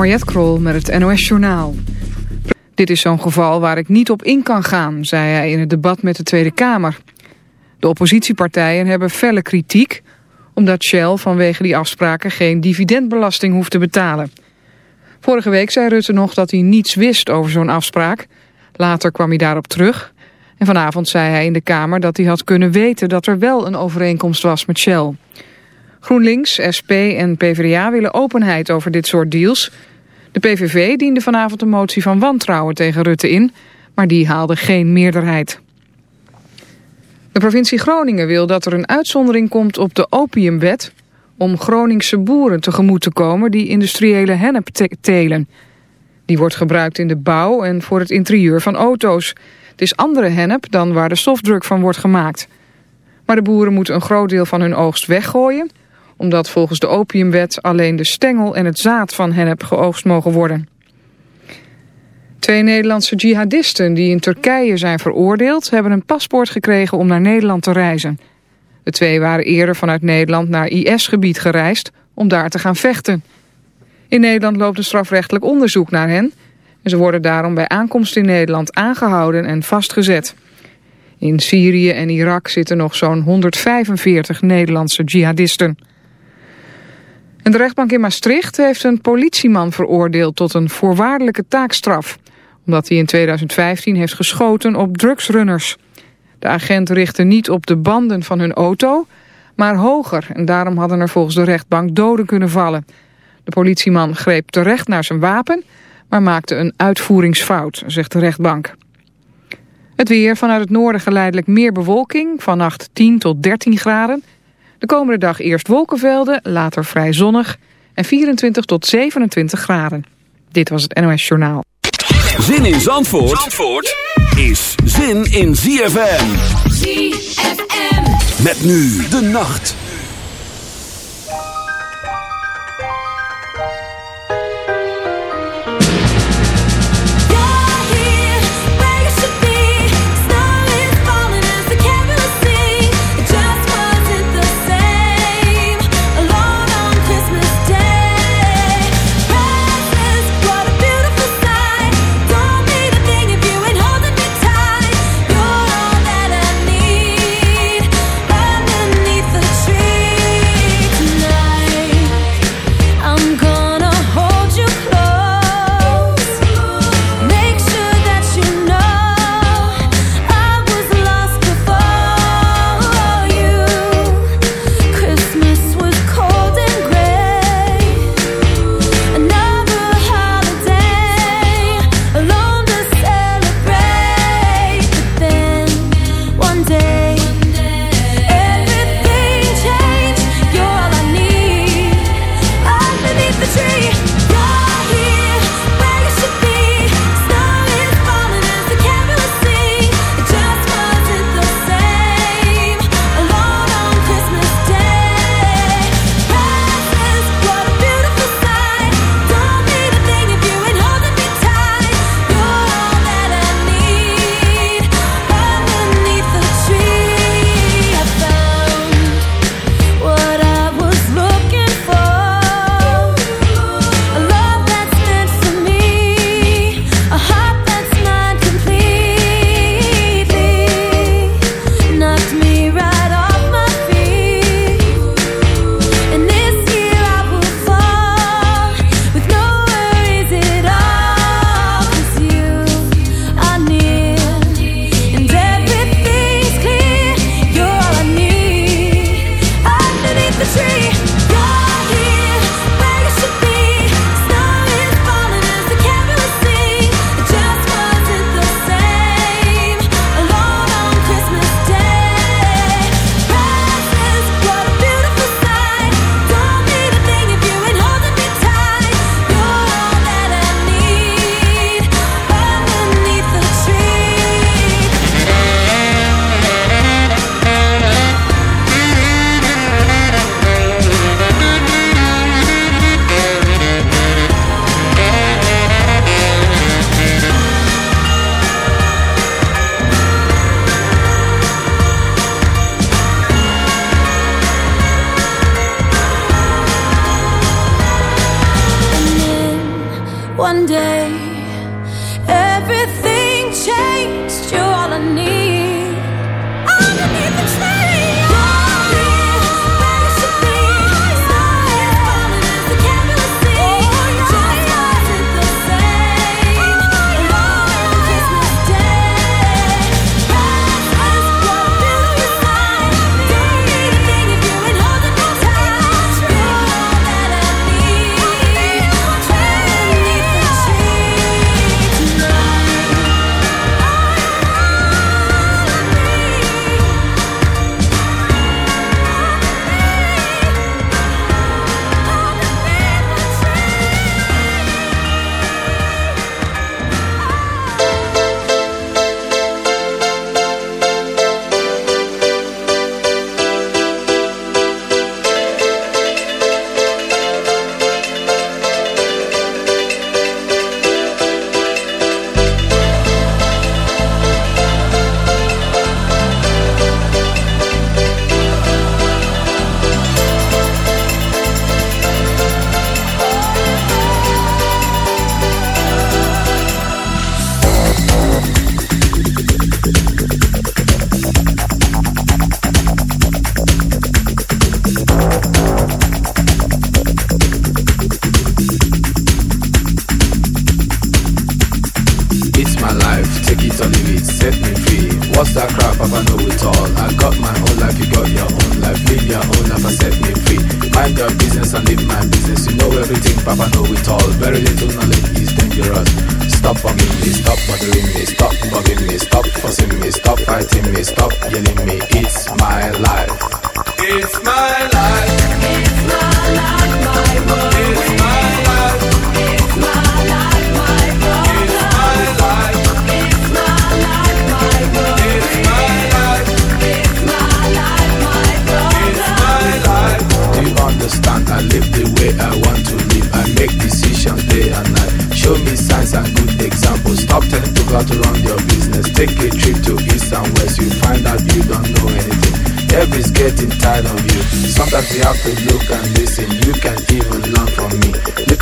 Mariette Krol met het NOS Journaal. Dit is zo'n geval waar ik niet op in kan gaan, zei hij in het debat met de Tweede Kamer. De oppositiepartijen hebben felle kritiek... omdat Shell vanwege die afspraken geen dividendbelasting hoeft te betalen. Vorige week zei Rutte nog dat hij niets wist over zo'n afspraak. Later kwam hij daarop terug. En vanavond zei hij in de Kamer dat hij had kunnen weten... dat er wel een overeenkomst was met Shell... GroenLinks, SP en PvdA willen openheid over dit soort deals. De PVV diende vanavond een motie van wantrouwen tegen Rutte in, maar die haalde geen meerderheid. De provincie Groningen wil dat er een uitzondering komt op de opiumwet... om Groningse boeren tegemoet te komen die industriële hennep telen. Die wordt gebruikt in de bouw en voor het interieur van auto's. Het is andere hennep dan waar de softdruk van wordt gemaakt. Maar de boeren moeten een groot deel van hun oogst weggooien omdat volgens de opiumwet alleen de stengel en het zaad van hennep geoogst mogen worden. Twee Nederlandse jihadisten die in Turkije zijn veroordeeld... hebben een paspoort gekregen om naar Nederland te reizen. De twee waren eerder vanuit Nederland naar IS-gebied gereisd... om daar te gaan vechten. In Nederland loopt een strafrechtelijk onderzoek naar hen... en ze worden daarom bij aankomst in Nederland aangehouden en vastgezet. In Syrië en Irak zitten nog zo'n 145 Nederlandse jihadisten. De rechtbank in Maastricht heeft een politieman veroordeeld tot een voorwaardelijke taakstraf. Omdat hij in 2015 heeft geschoten op drugsrunners. De agent richtte niet op de banden van hun auto, maar hoger. En daarom hadden er volgens de rechtbank doden kunnen vallen. De politieman greep terecht naar zijn wapen, maar maakte een uitvoeringsfout, zegt de rechtbank. Het weer vanuit het noorden geleidelijk meer bewolking, vannacht 10 tot 13 graden. De komende dag eerst wolkenvelden, later vrij zonnig en 24 tot 27 graden. Dit was het NOS Journaal. Zin in Zandvoort, Zandvoort is zin in ZFM. ZFM. Met nu de nacht.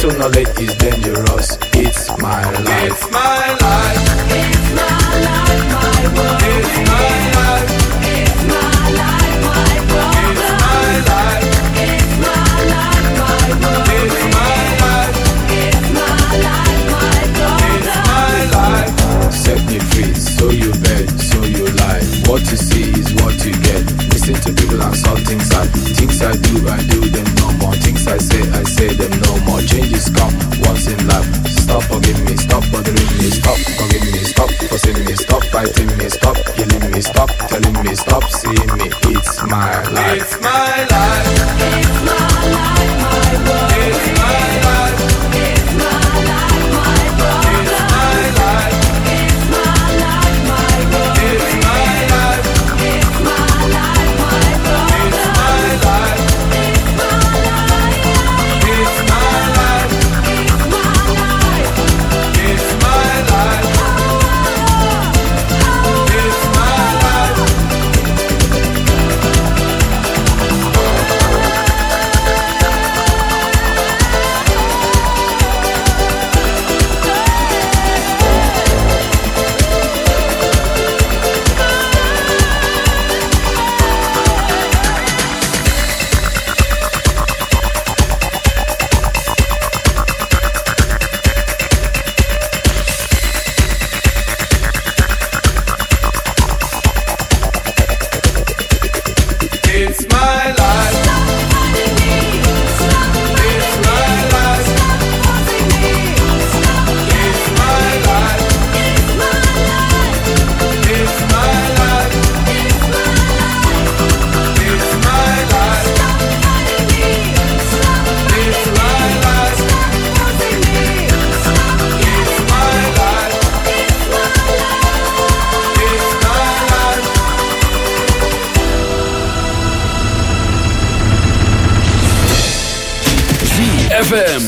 Where should we run to? We got the world in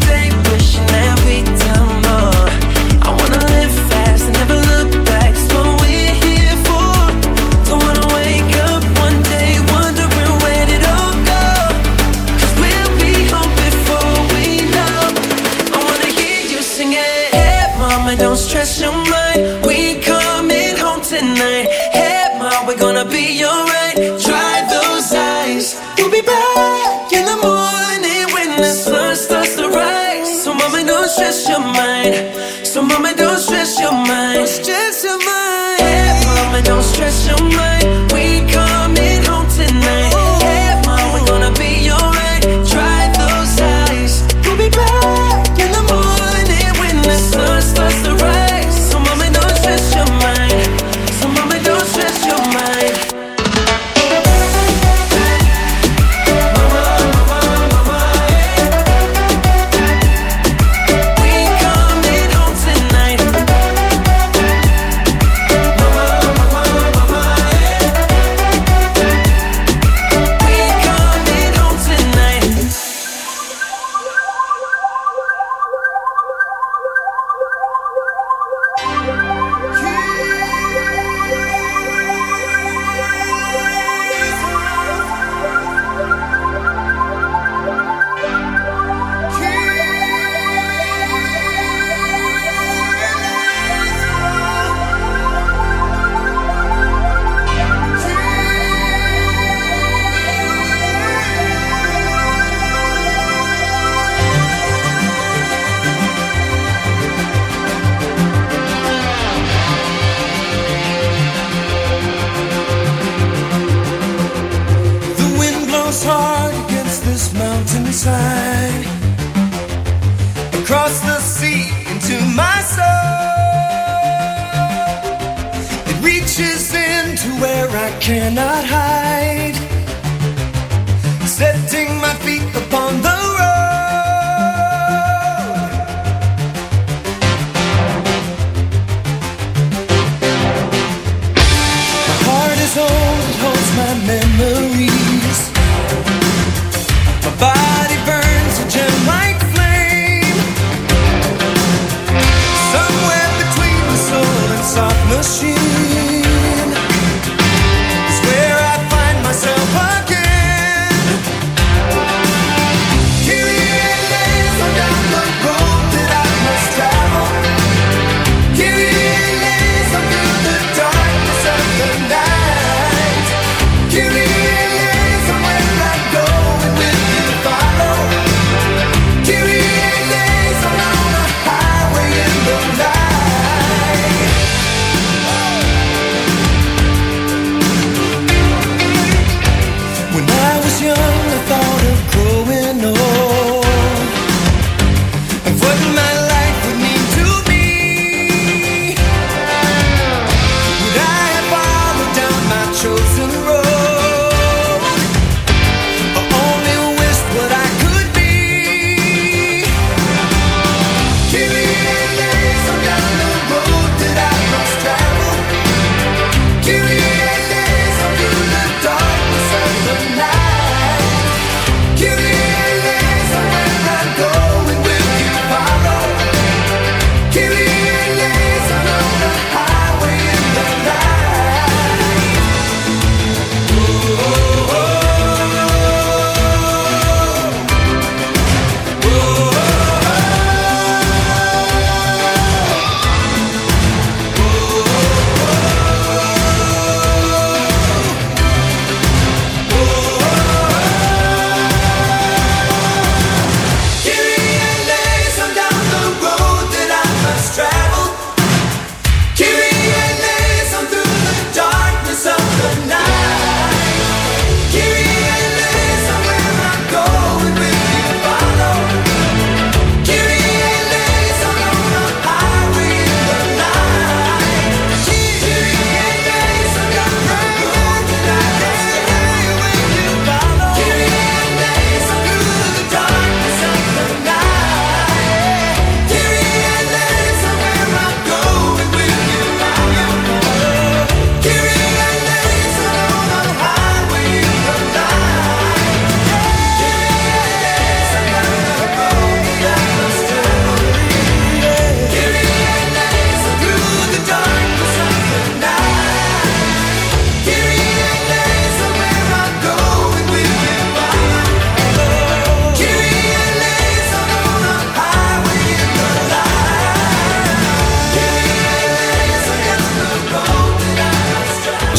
mine.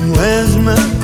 where's my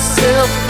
myself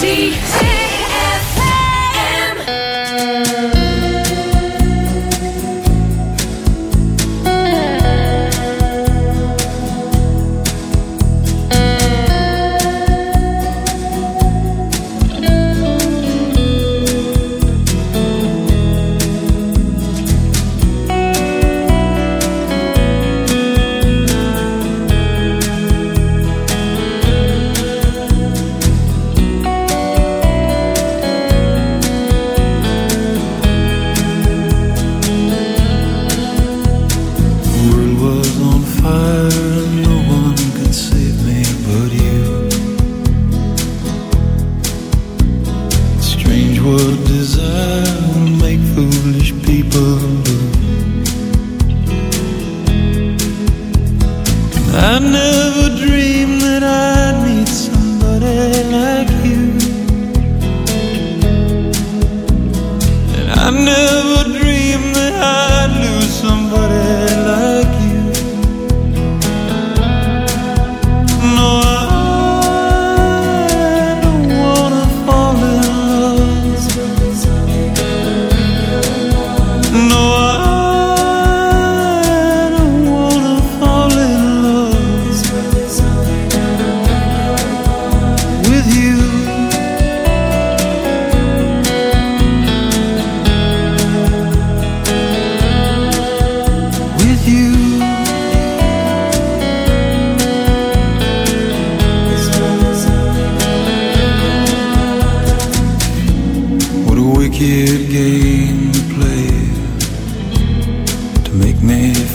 see.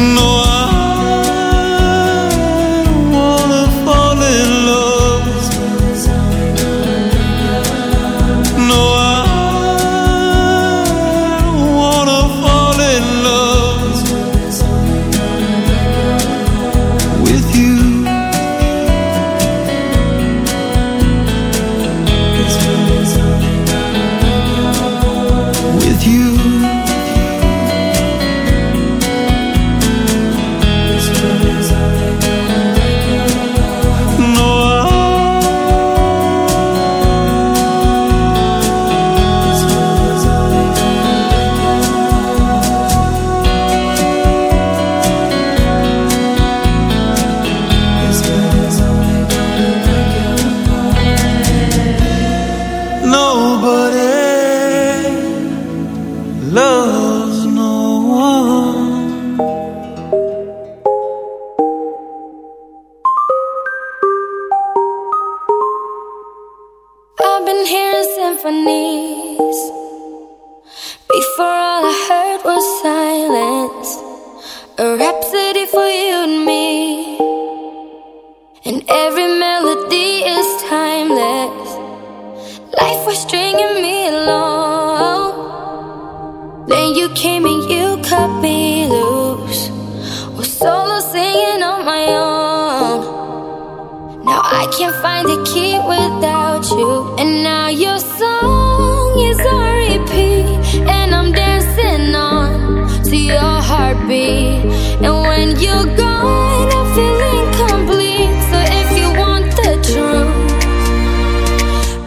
No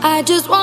I just want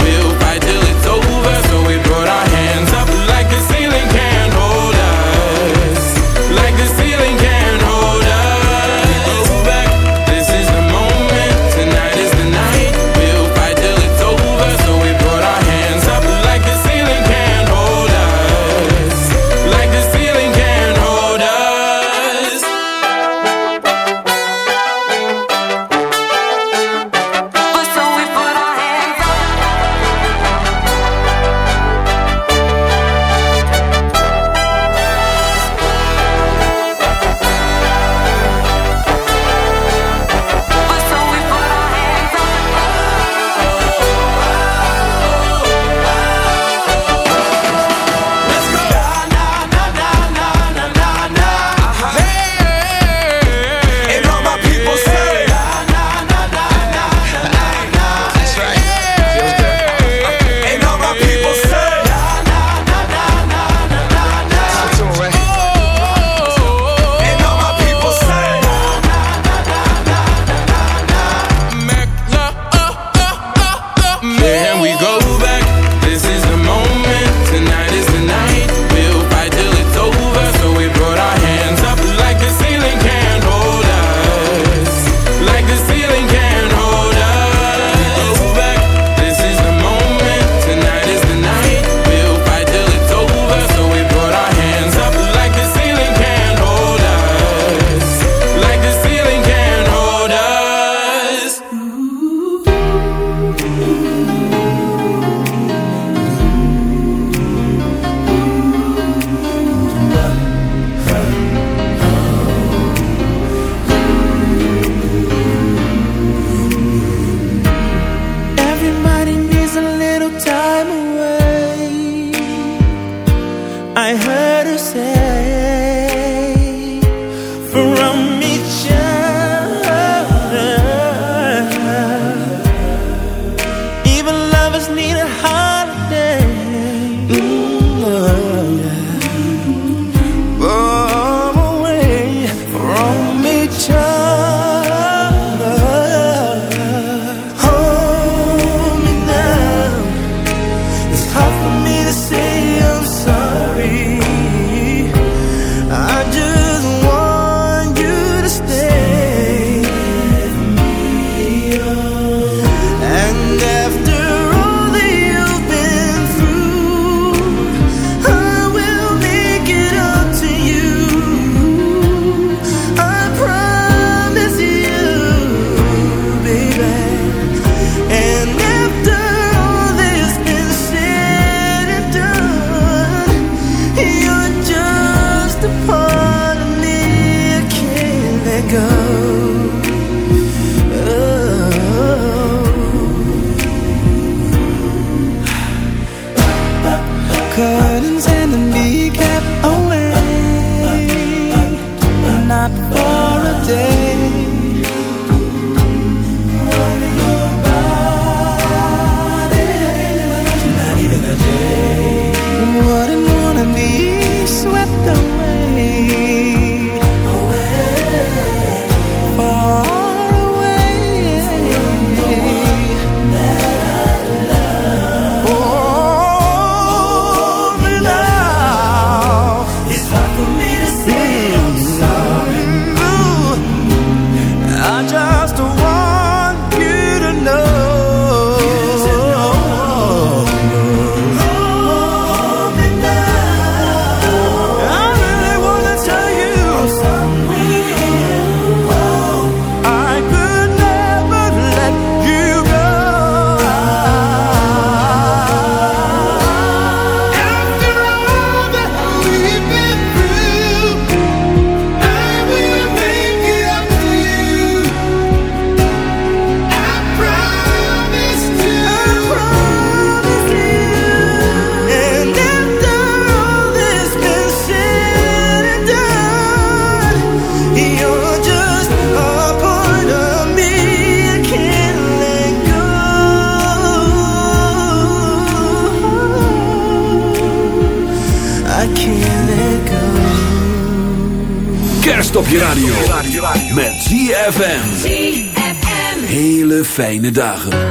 Dagen.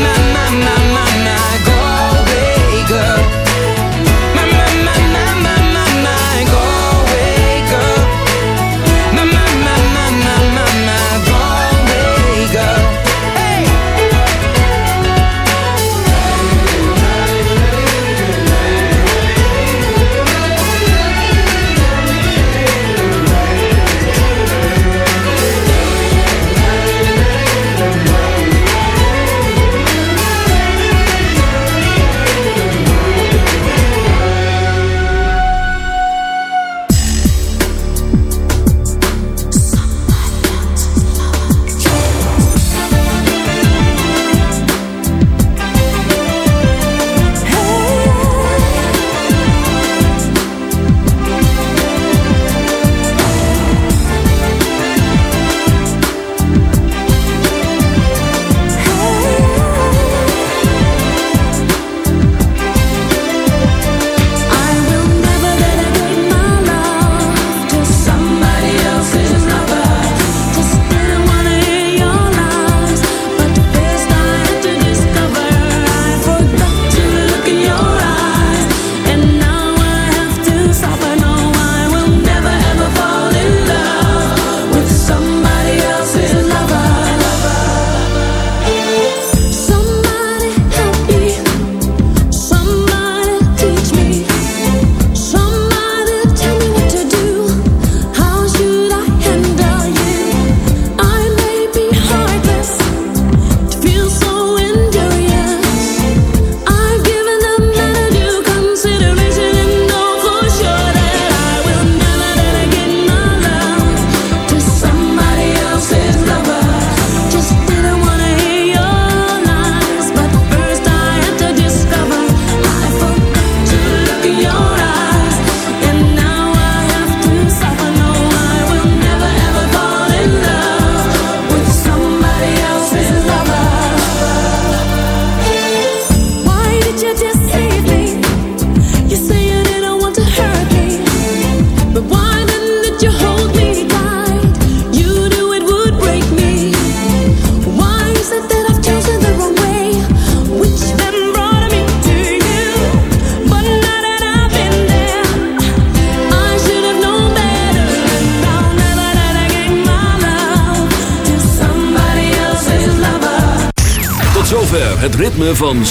My, my, my, my, my,